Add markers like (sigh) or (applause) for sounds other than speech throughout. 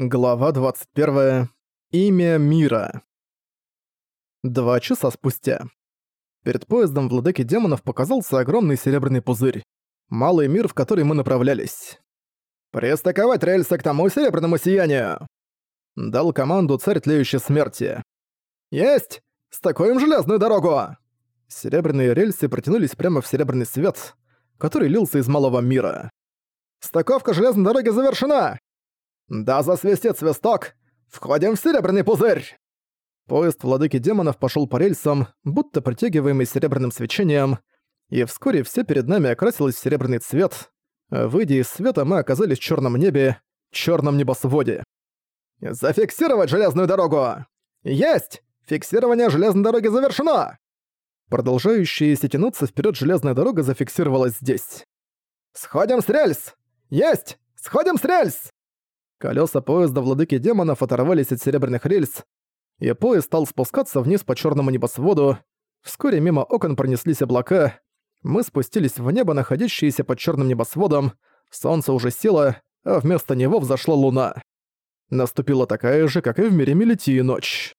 Глава 21. Имя мира. Два часа спустя. Перед поездом владыки демонов показался огромный серебряный пузырь. Малый мир, в который мы направлялись. «Пристыковать рельсы к тому серебряному сиянию!» Дал команду царь тлеющей смерти. «Есть! Стакуем железную дорогу!» Серебряные рельсы протянулись прямо в серебряный свет, который лился из малого мира. «Стаковка железной дороги завершена! «Да засвистит свисток! Входим в серебряный пузырь!» Поезд владыки демонов пошел по рельсам, будто притягиваемый серебряным свечением, и вскоре все перед нами окрасилось в серебряный цвет. Выйдя из света, мы оказались в черном небе, черном небосводе. «Зафиксировать железную дорогу!» «Есть! Фиксирование железной дороги завершено!» Продолжающаяся тянуться вперед железная дорога зафиксировалась здесь. «Сходим с рельс! Есть! Сходим с рельс!» Колеса поезда владыки демонов оторвались от серебряных рельс, и поезд стал спускаться вниз по черному небосводу. Вскоре мимо окон пронеслись облака. Мы спустились в небо, находящееся под черным небосводом. Солнце уже село, а вместо него взошла луна. Наступила такая же, как и в мире Мелитии ночь.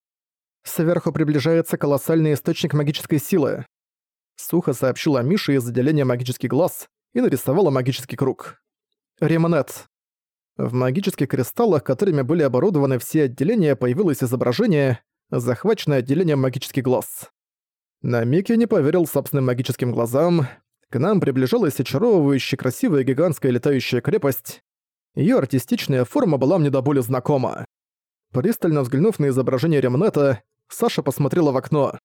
Сверху приближается колоссальный источник магической силы. Сухо сообщила Миша из отделения «Магический глаз» и нарисовала магический круг. Ремонет. В магических кристаллах, которыми были оборудованы все отделения, появилось изображение, захваченное отделением магический глаз. На миг я не поверил собственным магическим глазам. К нам приближалась очаровывающая красивая гигантская летающая крепость. Её артистичная форма была мне до боли знакома. Пристально взглянув на изображение Ремнета, Саша посмотрела в окно.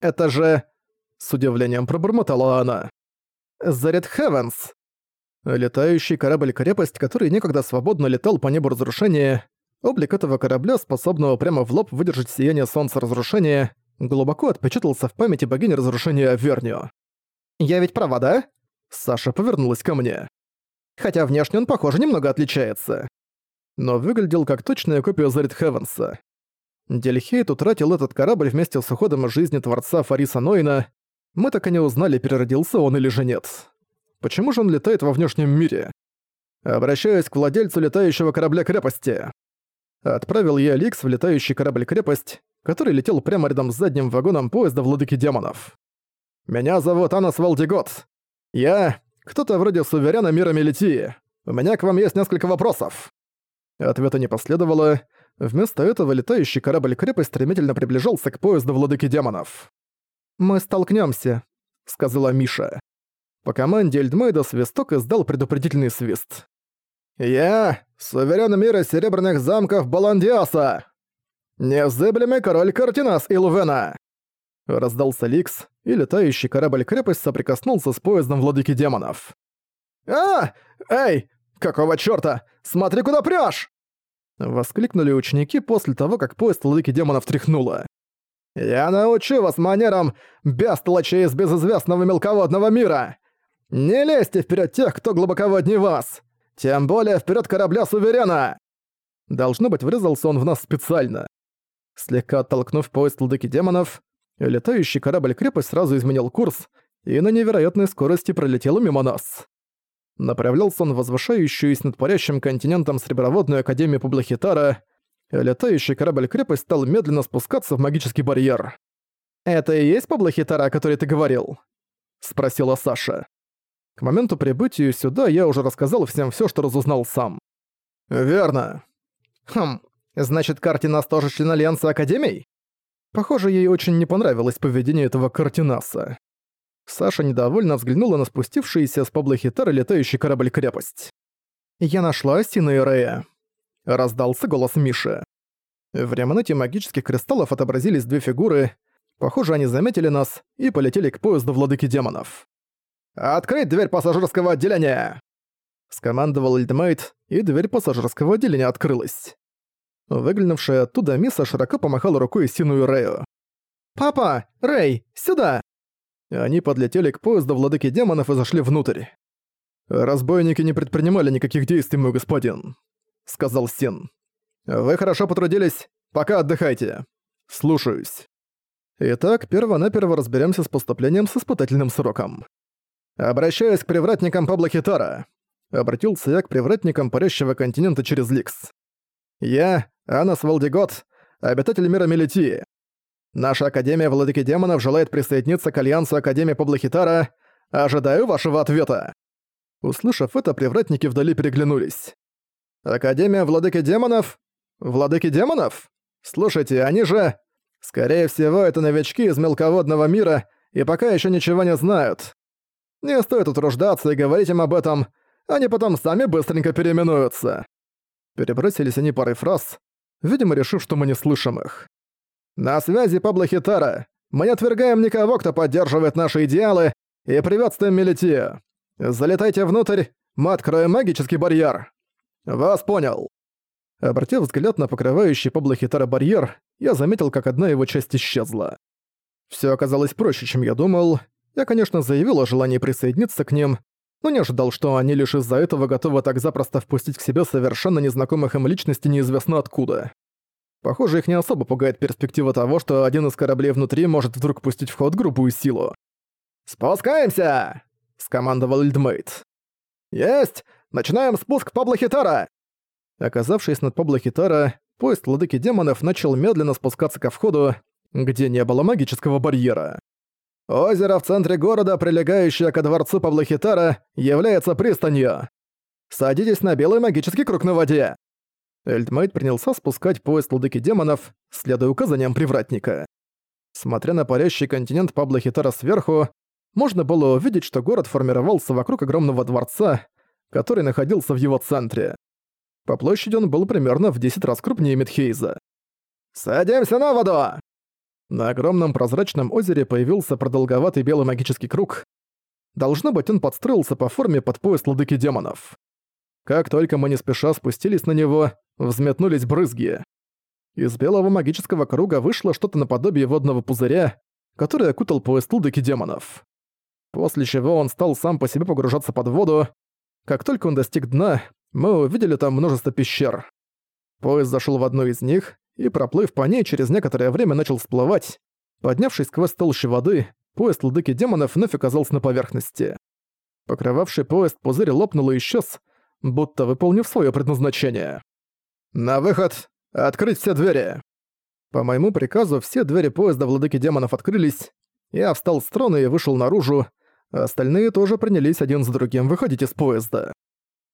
«Это же...» — с удивлением пробормотала она. «Заряд Хевенс!» Летающий корабль-крепость, который некогда свободно летал по небу разрушения, облик этого корабля, способного прямо в лоб выдержать сияние солнца разрушения, глубоко отпечатался в памяти богини разрушения Авернио. «Я ведь права, да?» Саша повернулась ко мне. Хотя внешне он, похоже, немного отличается. Но выглядел как точная копия Зарит Хевенса. Дельхейт утратил этот корабль вместе с уходом из жизни Творца Фариса Нойна. Мы так и не узнали, переродился он или же нет. Почему же он летает во внешнем мире? Обращаюсь к владельцу летающего корабля-крепости. Отправил я Ликс в летающий корабль-крепость, который летел прямо рядом с задним вагоном поезда Владыки Демонов. «Меня зовут Анас Валдигот. Я — кто-то вроде суверена мира Мелитии. У меня к вам есть несколько вопросов». Ответа не последовало. Вместо этого летающий корабль-крепость стремительно приближался к поезду Владыки Демонов. «Мы столкнёмся», — сказала Миша. По команде Эльдмейда свисток издал предупредительный свист. «Я — суверен мира Серебряных замков Баландиаса! Незыблемый король Картинас и Лувена!» Раздался Ликс, и летающий корабль-крепость соприкоснулся с поездом Владыки Демонов. «А! Эй! Какого чёрта? Смотри, куда прёшь!» Воскликнули ученики после того, как поезд Владыки Демонов тряхнуло. «Я научу вас манерам бестолочей из безызвестного мелководного мира! Не лезьте вперед тех, кто глубоководнее вас! Тем более вперед корабля Суверена!» Должно быть, врезался он в нас специально. Слегка оттолкнув поезд ладыки демонов, летающий корабль-крепость сразу изменил курс и на невероятной скорости пролетел мимо нас. Направлялся он в возвышающуюся над парящим континентом Среброводную Академию Публахитара, летающий корабль-крепость стал медленно спускаться в магический барьер. «Это и есть Публахитара, о которой ты говорил?» — спросила Саша. К моменту прибытия сюда я уже рассказал всем всё, что разузнал сам. «Верно». «Хм, значит, Картинас тоже член Альянса Академий?» Похоже, ей очень не понравилось поведение этого Картинаса. Саша недовольно взглянула на спустившийся с Паблохитара летающий корабль-крепость. «Я нашла Сина и Рея», — раздался голос Миши. В ремонете магических кристаллов отобразились две фигуры. Похоже, они заметили нас и полетели к поезду Владыки Демонов. «Открыть дверь пассажирского отделения!» Скомандовал Эльдмейт, и дверь пассажирского отделения открылась. Выглянувшая оттуда Миса широко помахала рукой Сину и Рэю. «Папа! Рэй! Сюда!» Они подлетели к поезду владыки демонов и зашли внутрь. «Разбойники не предпринимали никаких действий, мой господин», — сказал Син. «Вы хорошо потрудились. Пока отдыхайте. Слушаюсь». Итак, перво-наперво разберемся с поступлением с испытательным сроком. «Обращаюсь к привратникам Пабло Хитара», — обратился я к привратникам парящего континента через Ликс. Я, Анас Валдигот, обитатель мира Мелитии. Наша Академия Владыки Демонов желает присоединиться к Альянсу Академии Паблохитара. Ожидаю вашего ответа». Услышав это, привратники вдали переглянулись. «Академия Владыки Демонов? Владыки Демонов? Слушайте, они же... Скорее всего, это новички из мелководного мира и пока еще ничего не знают. Не стоит утруждаться и говорить им об этом, они потом сами быстренько переименуются». Перебросились они парой фраз, видимо, решив, что мы не слышим их. «На связи Пабло Хитара. Мы не отвергаем никого, кто поддерживает наши идеалы, и приветствуем Мелитию. Залетайте внутрь, мы откроем магический барьер». «Вас понял». Обратив взгляд на покрывающий Пабло Хитара барьер, я заметил, как одна его часть исчезла. Все оказалось проще, чем я думал. Я, конечно, заявил о желании присоединиться к ним, но не ожидал, что они лишь из-за этого готовы так запросто впустить к себе совершенно незнакомых им личностей неизвестно откуда. Похоже, их не особо пугает перспектива того, что один из кораблей внутри может вдруг пустить в ход грубую силу. «Спускаемся!» — скомандовал Лидмейт. «Есть! Начинаем спуск Пабло Хитара!» Оказавшись над Пабло Хитара, поезд Владыки Демонов начал медленно спускаться ко входу, где не было магического барьера. Озеро в центре города, прилегающее ко дворцу Пабло Хитара, является пристанью. Садитесь на белый магический круг на воде. Эльдмейт принялся спускать поезд Владыки Демонов, следуя указаниям привратника. Смотря на парящий континент Пабло Хитара сверху, можно было увидеть, что город формировался вокруг огромного дворца, который находился в его центре. По площади он был примерно в 10 раз крупнее Мидхейза. «Садимся на воду!» На огромном прозрачном озере появился продолговатый белый магический круг. Должно быть, он подстроился по форме под пояс ладыки демонов. Как только мы не спеша спустились на него, взметнулись брызги. Из белого магического круга вышло что-то наподобие водного пузыря, который окутал пояс ладыки демонов. После чего он стал сам по себе погружаться под воду. Как только он достиг дна, мы увидели там множество пещер. Поезд зашел в одну из них и, проплыв по ней, через некоторое время начал всплывать. Поднявшись сквозь толщу воды, поезд ладыки демонов вновь оказался на поверхности. Покрывавший поезд пузырь лопнул и исчез, будто выполнив свое предназначение. «На выход! Открыть все двери!» По моему приказу все двери поезда владыки демонов открылись, я встал с трона и вышел наружу, остальные тоже принялись один за другим выходить из поезда.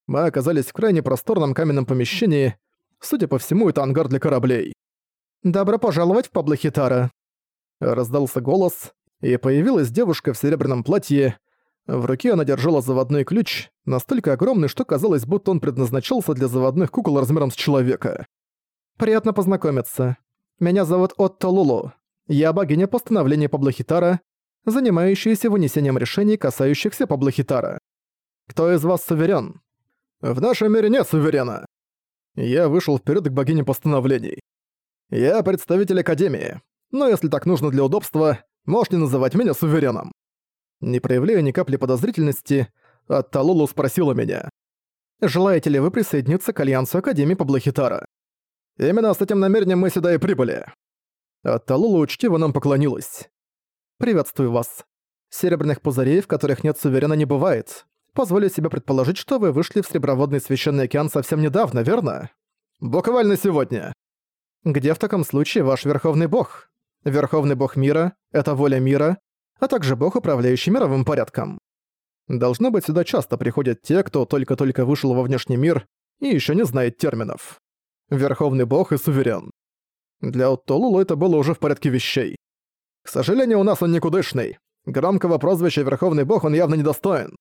Мы оказались в крайне просторном каменном помещении, судя по всему, это ангар для кораблей. «Добро пожаловать в Паблохитара!» Раздался голос, и появилась девушка в серебряном платье, в руке она держала заводной ключ, настолько огромный, что казалось, будто он предназначался для заводных кукол размером с человека. «Приятно познакомиться. Меня зовут Отто Лулу. Я богиня постановления Паблохитара, занимающаяся вынесением решений, касающихся Паблохитара. Кто из вас суверен? В нашем мире нет суверена. Я вышел вперед к богине постановлений. Я представитель Академии, но если так нужно для удобства, можете называть меня сувереном. Не проявляя ни капли подозрительности, Атталулу спросила меня. «Желаете ли вы присоединиться к Альянсу Академии Паблохитара?» «Именно с этим намерением мы сюда и прибыли». Атталула учтиво нам поклонилась. «Приветствую вас. Серебряных пузырей, в которых нет суверена, не бывает. Позволю себе предположить, что вы вышли в Среброводный Священный Океан совсем недавно, верно?» «Буквально сегодня». «Где в таком случае ваш Верховный Бог? Верховный Бог мира — это воля мира, а также бог, управляющий мировым порядком. Должно быть, сюда часто приходят те, кто только-только вышел во внешний мир и еще не знает терминов. Верховный бог и суверен. Для Оттолулу это было уже в порядке вещей. К сожалению, у нас он никудышный. Громкого прозвища Верховный Бог он явно недостоин.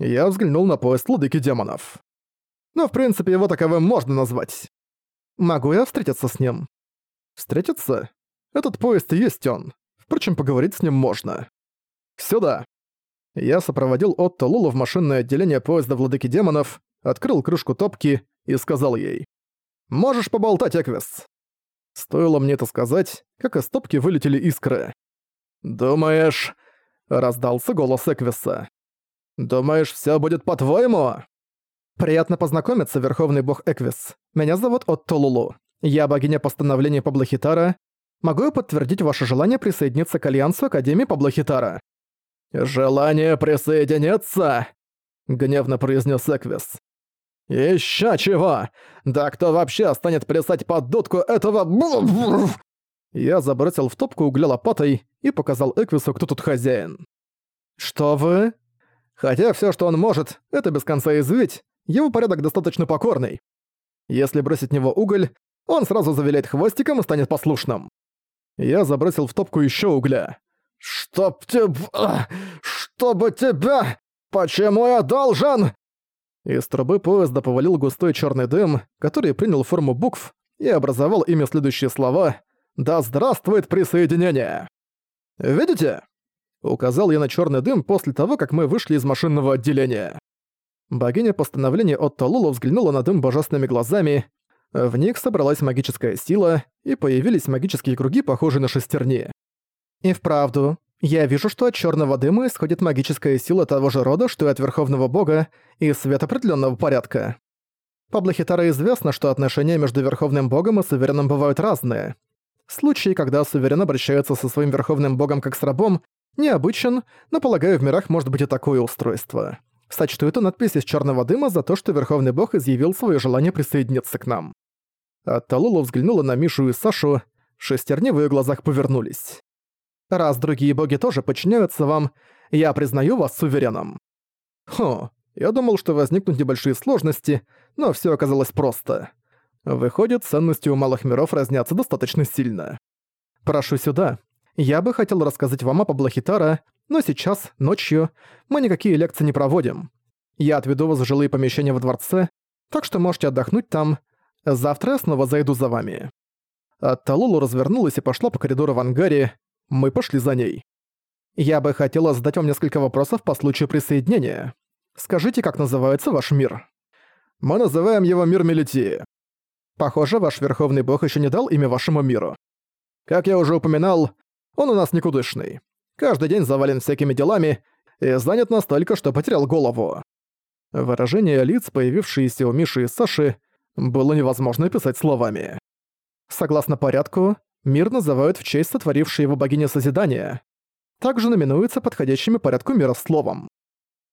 Я взглянул на поезд Ладыки Демонов. Но, в принципе, его таковым можно назвать. Могу я встретиться с ним? Встретиться? Этот поезд и есть он. Впрочем, поговорить с ним можно. Сюда. Я сопроводил Отто Лулу в машинное отделение поезда Владыки Демонов, открыл крышку топки и сказал ей. «Можешь поболтать, Эквис?» Стоило мне это сказать, как из топки вылетели искры. «Думаешь...» — раздался голос Эквиса. «Думаешь, всё будет по-твоему?» «Приятно познакомиться, Верховный Бог Эквис. Меня зовут Отто Лулу. Я богиня постановления Паблохитара Могу я подтвердить ваше желание присоединиться к Альянсу Академии Паблохитара?» «Желание присоединиться?» — гневно произнес Эквис. Ещё чего? Да кто вообще станет плясать под дудку этого... (sniffs) Я забросил в топку угля лопатой и показал Эквису, кто тут хозяин. «Что вы?» Хотя всё, что он может, это без конца извить, его порядок достаточно покорный. Если бросить в него уголь, он сразу завиляет хвостиком и станет послушным. Я забросил в топку ещё угля. «Чтоб тебя... Чтобы тебя... Почему я должен...» Из трубы поезда повалил густой черный дым, который принял форму букв и образовал ими следующие слова «Да здравствует присоединение!» «Видите?» — указал я на черный дым после того, как мы вышли из машинного отделения. Богиня постановления от Талула взглянула на дым божественными глазами, в них собралась магическая сила, и появились магические круги, похожие на шестерни. И вправду, я вижу, что от черного дыма исходит магическая сила того же рода, что и от Верховного Бога, и свет определенного порядка. По известно, что отношения между Верховным Богом и Сувереном бывают разные. Случай, когда Суверен обращается со своим Верховным Богом как с рабом, необычен, но, полагаю, в мирах может быть и такое устройство. Сочту эту надпись из черного дыма за то, что Верховный Бог изъявил свое желание присоединиться к нам. А Талула взглянула на Мишу и Сашу, шестерни в её глазах повернулись. Раз другие боги тоже подчиняются вам, я признаю вас сувереном». Хо, я думал, что возникнут небольшие сложности, но все оказалось просто. Выходит, ценности у малых миров разнятся достаточно сильно. Прошу сюда. Я бы хотел рассказать вам о Паблохитара, но сейчас, ночью, мы никакие лекции не проводим. Я отведу вас в жилые помещения во дворце, так что можете отдохнуть там. Завтра я снова зайду за вами». Талулу развернулась и пошла по коридору в ангаре, мы пошли за ней. Я бы хотела задать вам несколько вопросов по случаю присоединения. Скажите, как называется ваш мир? Мы называем его мир Мелитии. Похоже, ваш верховный бог еще не дал имя вашему миру. Как я уже упоминал, он у нас никудышный. Каждый день завален всякими делами и занят настолько, что потерял голову. Выражение лиц, появившиеся у Миши и Саши, было невозможно писать словами. Согласно порядку, Мир называют в честь сотворившей его богини Созидания. Также номинуется подходящими порядку мира словом.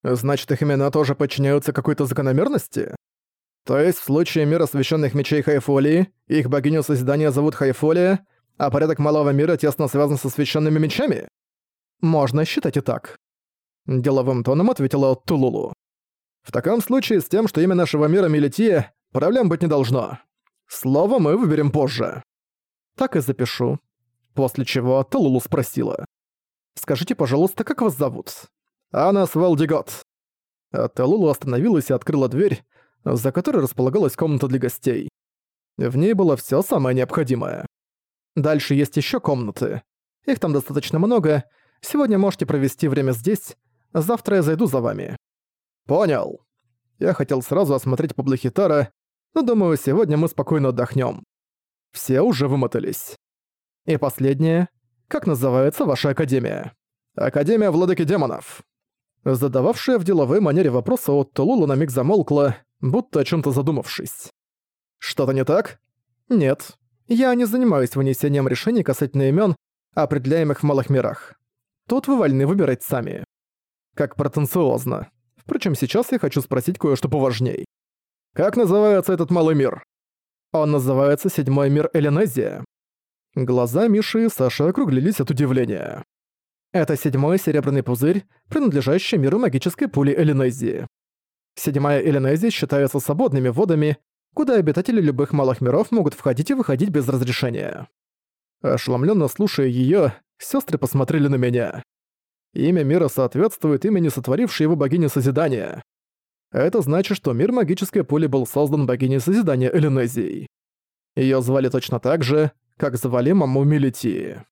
Значит, их имена тоже подчиняются какой-то закономерности? То есть в случае мира священных мечей Хайфолии, их богиню Созидания зовут Хайфолия, а порядок малого мира тесно связан со священными мечами? Можно считать и так. Деловым тоном ответила Тулулу. В таком случае с тем, что имя нашего мира Мелития, проблем быть не должно. Слово мы выберем позже. Так и запишу. После чего Талулу спросила. «Скажите, пожалуйста, как вас зовут?» «Анна Свалдигот». А остановилась и открыла дверь, за которой располагалась комната для гостей. В ней было всё самое необходимое. Дальше есть ещё комнаты. Их там достаточно много. Сегодня можете провести время здесь. Завтра я зайду за вами. Понял. Я хотел сразу осмотреть Паблохитара, но думаю, сегодня мы спокойно отдохнём. Все уже вымотались. И последнее. Как называется ваша академия? Академия Владыки Демонов. Задававшая в деловой манере вопросы от Тулула на миг замолкла, будто о чем то задумавшись. «Что-то не так?» «Нет. Я не занимаюсь вынесением решений касательно имен, определяемых в малых мирах. Тут вы вольны выбирать сами». Как претенциозно. Впрочем, сейчас я хочу спросить кое-что поважней. «Как называется этот малый мир?» Он называется «Седьмой мир Эленезия». Глаза Миши и Саши округлились от удивления. Это седьмой серебряный пузырь, принадлежащий миру магической пули Эленезии. Седьмая Эленезия считается свободными водами, куда обитатели любых малых миров могут входить и выходить без разрешения. Ошеломленно слушая ее, сестры посмотрели на меня. Имя мира соответствует имени сотворившей его богини Созидания. Это значит, что мир магической пули был создан богиней Созидания Элинезией. Её звали точно так же, как звали маму Мелитии.